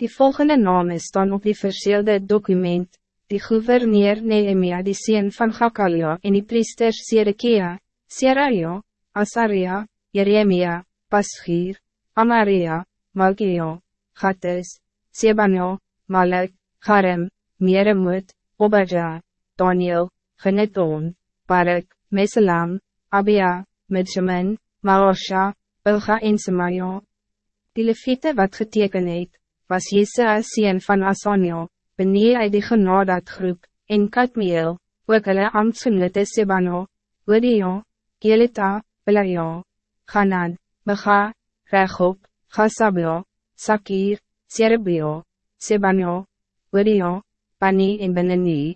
Die volgende namen staan op die verseelde document, die gouverneur Nehemia die sien van Gakalia en die priesters Sedekia, Seraja, Asaria, Jeremia, Paschir, Amaria, Malkia, Gattes, Sebania, Malek, Garem, Meremoot, Obadja, Daniel, Geneton, Barak, Meselam, Abia, Midjamin, Maosha, Bilga en Semaja. Die leviete wat geteken het, was Jesaja sien van Asania, benie uit die genadat groep, en Katmiel, ook hulle ambtsgenote Sebano, Odio, Gelita, Belaja, Ganan, Mega, Rechob, Gasabio, Sakir, Serebio, Sebano, Odio, Pani en Beneni.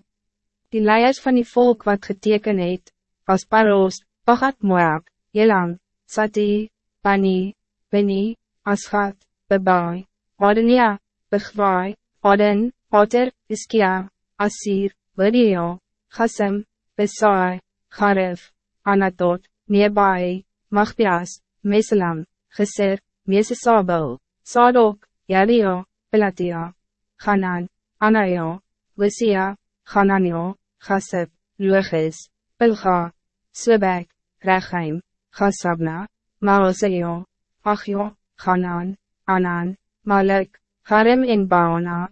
Die leiers van die volk wat geteken het, was Paros, Pagat Moab, Jelan, Sati, Pani, Beni, Aschat, Bebai. Adenia, Begwai, Aden, Ater, Iskia, Asir, Bedio, Chassem, Besai, Garef, Anatot, Nebai, Magbias, Meselam, Geser, Mesesabel, Sadok, Yadio, Pelatia, Hanan, Anaio, Wesia, Hananio, Chasseb, Luches, Pilga, Swebek, Rechaim, Chassabna, Maoseo, Achio, Hanan, Anan, Malek, Harem en Baona.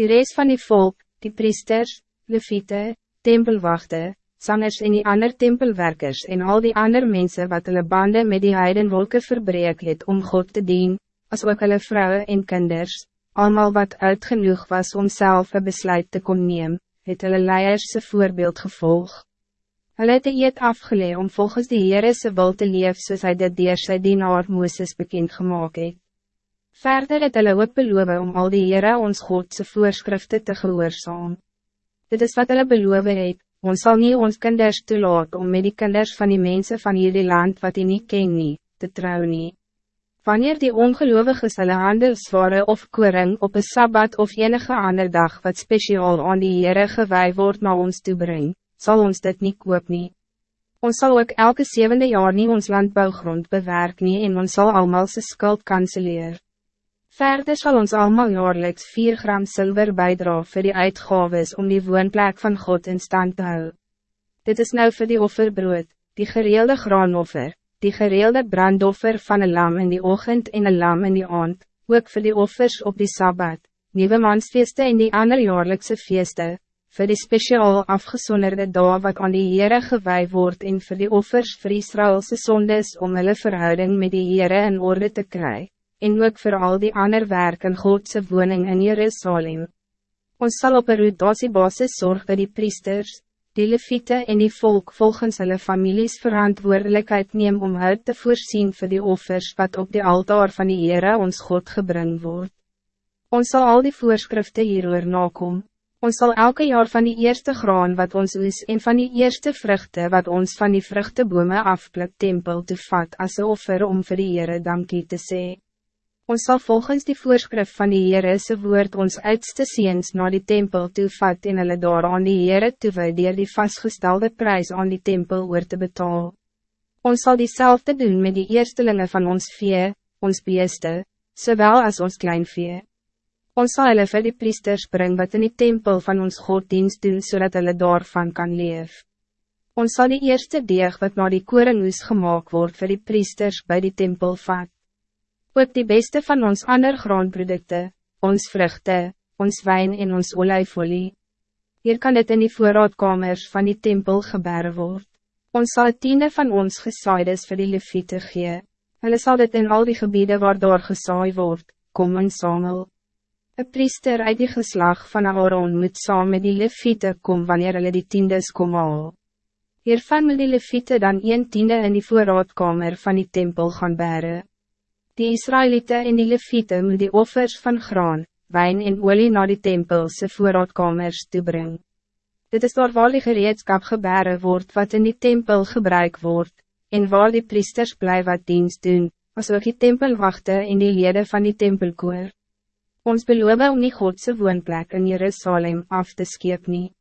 Die rest van die volk, die priesters, leviete, tempelwachte, sangers en die ander tempelwerkers en al die ander mensen wat hulle banden met die heidenwolke verbreek het om God te dien, as ook hulle vrouwen en kinders, allemaal wat uit genoeg was om zelf een besluit te kon neem, het hulle leierse voorbeeld gevolg. Hulle het die eed afgelee om volgens die Heerese wil te leef soos hy dit dier sy dienaar Mooses bekend gemaakt het. Verder het hulle ook beloof om al die Heere ons Godse voorschriften te gehoorzaam. Dit is wat hulle beloof het, ons zal niet ons kinders toelaat om met die kinders van die mensen van hierdie land wat die niet ken nie, te trouw nie. Wanneer die ongeloviges hulle handelsware of koring op een Sabbat of enige ander dag wat speciaal aan die Heere gewaai word na ons toebreng, zal ons dit niet koop nie. Ons zal ook elke zevende jaar niet ons landbouwgrond bewerk nie en ons zal allemaal sy skuld kanseleer. Verder zal ons allemaal jaarlijks 4 gram zilver bijdra voor die uitgaves om die woonplek van God in stand te houden. Dit is nou voor die offerbrood, die gereelde graanoffer, die gereelde brandoffer van een lam in die ochtend en een lam in die aand, ook voor die offers op die Sabbat, nieuwe mansfeeste en die ander jaarlijkse feeste, voor die speciaal afgezonderde dag wat aan die Heere gewaai word en voor die offers vir Israëlse sondes om hulle verhouding met die Heere in orde te krijgen en ook voor al die ander werk in Godse woning in Jerusalem. Ons zal op een routdatiebasis zorg bij die priesters, die leviete en die volk volgens hulle families verantwoordelijkheid neem om uit te voorzien voor die offers wat op die altaar van die Heere ons God gebring wordt. Ons zal al die voorschriften hieroor nakom. Ons zal elke jaar van die eerste graan wat ons is en van die eerste vruchten wat ons van die vruchtebome afpluk tempel te vat as offer om vir die Heere dankie te zeggen. Ons zal volgens die voorschrift van die Heere se woord ons uitste ziens naar die tempel toevat en hulle daar aan die Heere toewe dier die vastgestelde prijs aan die tempel oor te betaal. Ons zal diezelfde doen met die eerstelingen van ons vee, ons beeste, zowel als ons klein vee. Ons zal hulle vir die priesters bring wat in die tempel van ons God dienst doen, zodat hulle daarvan kan leef. Ons zal die eerste deeg wat na die koringhoes gemaakt wordt voor die priesters bij die tempel vat ook die beste van ons ander graanprodukte, ons vruchten, ons wijn en ons olijfolie. Hier kan het in die voorraadkamers van die tempel gebeuren word. Ons zal tiende van ons gesaides vir die leviete gee. Hulle sal dit in al die gebieden waar daar gesaai word, kom en samel. Een priester uit die geslag van Aaron moet saam met die leviete kom wanneer hulle die tiendes kom haal. Hiervan moet die leviete dan een tiende in die voorraadkamer van die tempel gaan beren. Die Israëlieten en die Leviete moet die offers van graan, wijn en olie naar die tempelse voorraadkamers toebring. Dit is daar waar die gereedskap gebeuren wordt wat in die tempel gebruik wordt, en waar die priesters blij wat dienst doen, als ook die tempelwachten en die leden van die tempelkoor. Ons beloven om die Godse woonplek in Jerusalem af te skeep nie.